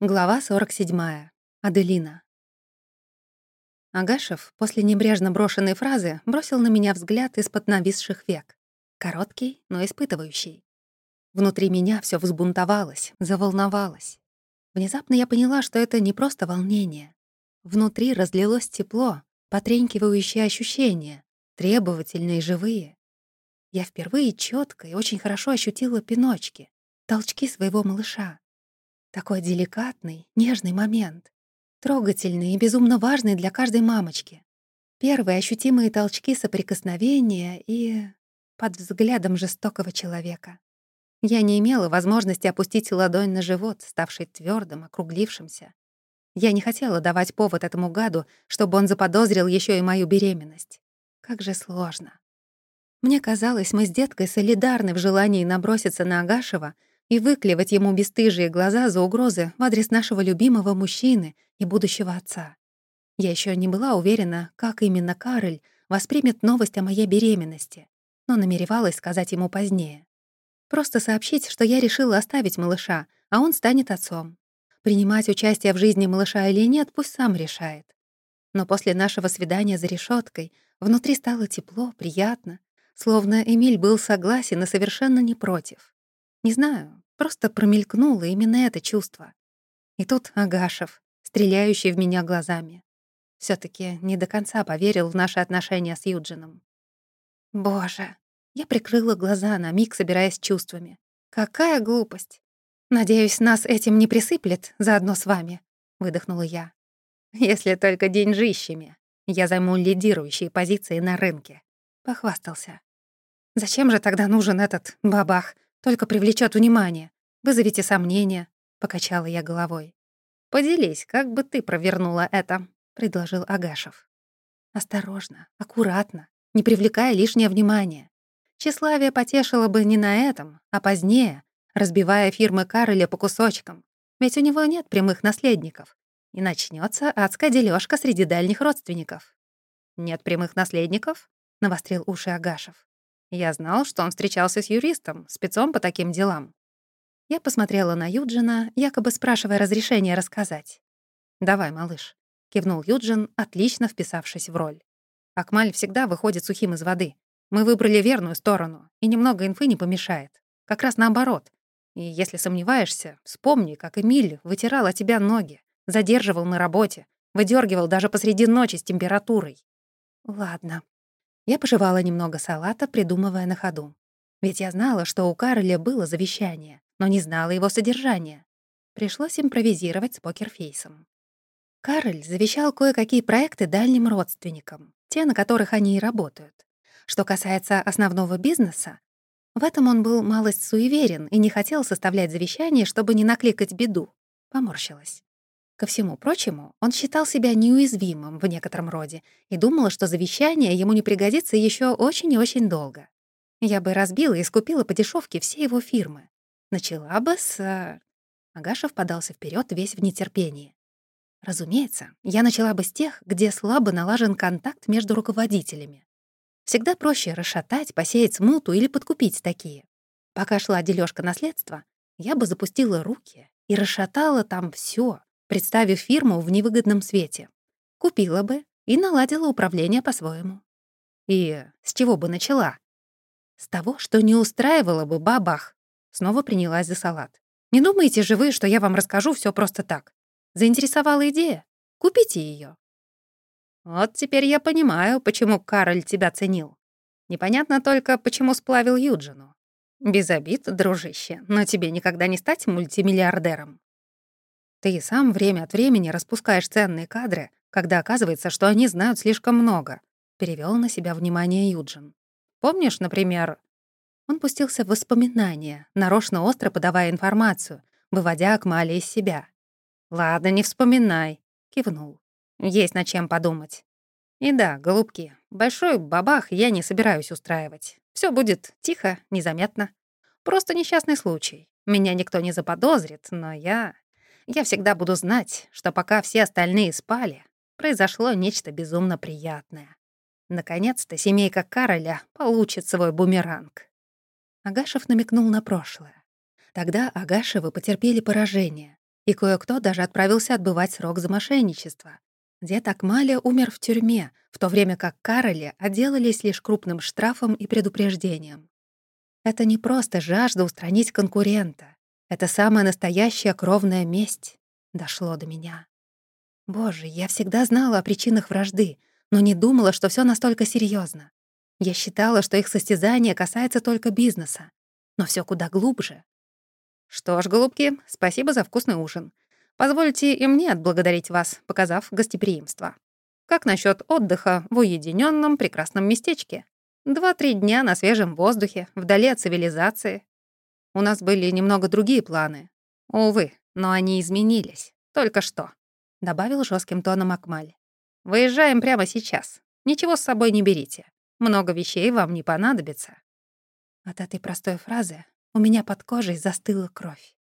Глава 47. Аделина. Агашев после небрежно брошенной фразы бросил на меня взгляд из-под нависших век. Короткий, но испытывающий. Внутри меня все взбунтовалось, заволновалось. Внезапно я поняла, что это не просто волнение. Внутри разлилось тепло, потренькивающие ощущения, требовательные, живые. Я впервые четко и очень хорошо ощутила пиночки, толчки своего малыша. Такой деликатный, нежный момент. Трогательный и безумно важный для каждой мамочки. Первые ощутимые толчки соприкосновения и... под взглядом жестокого человека. Я не имела возможности опустить ладонь на живот, ставший твердым, округлившимся. Я не хотела давать повод этому гаду, чтобы он заподозрил еще и мою беременность. Как же сложно. Мне казалось, мы с деткой солидарны в желании наброситься на Агашева и выклевать ему бесстыжие глаза за угрозы в адрес нашего любимого мужчины и будущего отца. Я еще не была уверена, как именно Кароль воспримет новость о моей беременности, но намеревалась сказать ему позднее. Просто сообщить, что я решила оставить малыша, а он станет отцом. Принимать участие в жизни малыша или нет, пусть сам решает. Но после нашего свидания за решеткой внутри стало тепло, приятно, словно Эмиль был согласен и совершенно не против. Не знаю, просто промелькнуло именно это чувство. И тут Агашев, стреляющий в меня глазами. все таки не до конца поверил в наши отношения с Юджином. Боже, я прикрыла глаза на миг, собираясь чувствами. Какая глупость. Надеюсь, нас этим не присыплет заодно с вами, выдохнула я. Если только деньжищами. Я займу лидирующие позиции на рынке, похвастался. Зачем же тогда нужен этот бабах? Только привлечет внимание. Вызовите сомнения», — покачала я головой. «Поделись, как бы ты провернула это», — предложил Агашев. «Осторожно, аккуратно, не привлекая лишнее внимание. Тщеславие потешило бы не на этом, а позднее, разбивая фирмы Кароля по кусочкам. Ведь у него нет прямых наследников. И начнется адская дележка среди дальних родственников. «Нет прямых наследников?» — навострил уши Агашев. Я знал, что он встречался с юристом, спецом по таким делам. Я посмотрела на Юджина, якобы спрашивая разрешения рассказать. «Давай, малыш», — кивнул Юджин, отлично вписавшись в роль. «Акмаль всегда выходит сухим из воды. Мы выбрали верную сторону, и немного инфы не помешает. Как раз наоборот. И если сомневаешься, вспомни, как Эмиль вытирал от тебя ноги, задерживал на работе, выдергивал даже посреди ночи с температурой. Ладно, я пожевала немного салата, придумывая на ходу. Ведь я знала, что у Карля было завещание, но не знала его содержания. Пришлось импровизировать с покерфейсом. Карль завещал кое-какие проекты дальним родственникам, те, на которых они и работают. Что касается основного бизнеса, в этом он был малость суеверен и не хотел составлять завещание, чтобы не накликать беду. Поморщилась. Ко всему прочему, он считал себя неуязвимым в некотором роде и думал, что завещание ему не пригодится еще очень и очень долго. Я бы разбила и скупила по дешевке все его фирмы. Начала бы с... Агашев подался вперед весь в нетерпении. Разумеется, я начала бы с тех, где слабо налажен контакт между руководителями. Всегда проще расшатать, посеять смуту или подкупить такие. Пока шла дележка наследства, я бы запустила руки и расшатала там все, представив фирму в невыгодном свете. Купила бы и наладила управление по-своему. И с чего бы начала? С того, что не устраивало бы бабах. Снова принялась за салат. Не думайте же вы, что я вам расскажу все просто так. Заинтересовала идея? Купите ее. Вот теперь я понимаю, почему Кароль тебя ценил. Непонятно только, почему сплавил Юджину. Без обид, дружище, но тебе никогда не стать мультимиллиардером. Ты и сам время от времени распускаешь ценные кадры, когда оказывается, что они знают слишком много. Перевел на себя внимание Юджин. Помнишь, например... Он пустился в воспоминания, нарочно остро подавая информацию, выводя Акмали из себя. «Ладно, не вспоминай», — кивнул. «Есть над чем подумать». «И да, голубки, большой бабах я не собираюсь устраивать. Все будет тихо, незаметно. Просто несчастный случай. Меня никто не заподозрит, но я я всегда буду знать, что пока все остальные спали, произошло нечто безумно приятное. Наконец-то семейка Кароля получит свой бумеранг. Агашев намекнул на прошлое. Тогда Агашевы потерпели поражение, И кое-кто даже отправился отбывать срок за мошенничество. Дед Акмаля умер в тюрьме, в то время как Кароли отделались лишь крупным штрафом и предупреждением. Это не просто жажда устранить конкурента. Это самая настоящая кровная месть. Дошло до меня. Боже, я всегда знала о причинах вражды, но не думала, что все настолько серьезно. Я считала, что их состязание касается только бизнеса. Но все куда глубже. Что ж, голубки, спасибо за вкусный ужин. Позвольте и мне отблагодарить вас, показав гостеприимство. Как насчет отдыха в уединенном прекрасном местечке? Два-три дня на свежем воздухе, вдали от цивилизации. У нас были немного другие планы. Увы, но они изменились. Только что. Добавил жестким тоном Акмаль. Выезжаем прямо сейчас. Ничего с собой не берите. Много вещей вам не понадобится. От этой простой фразы у меня под кожей застыла кровь.